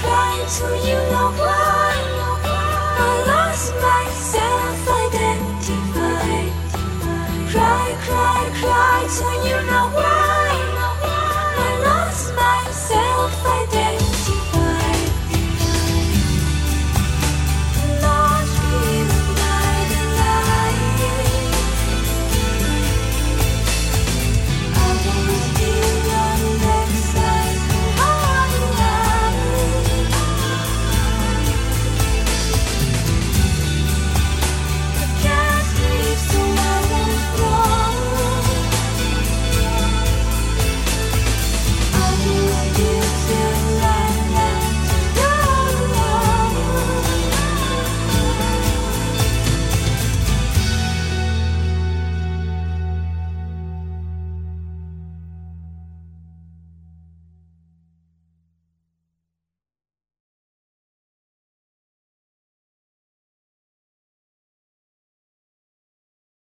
cry to you no why. I lost myself, identified. Cry, cry, cry to you no why.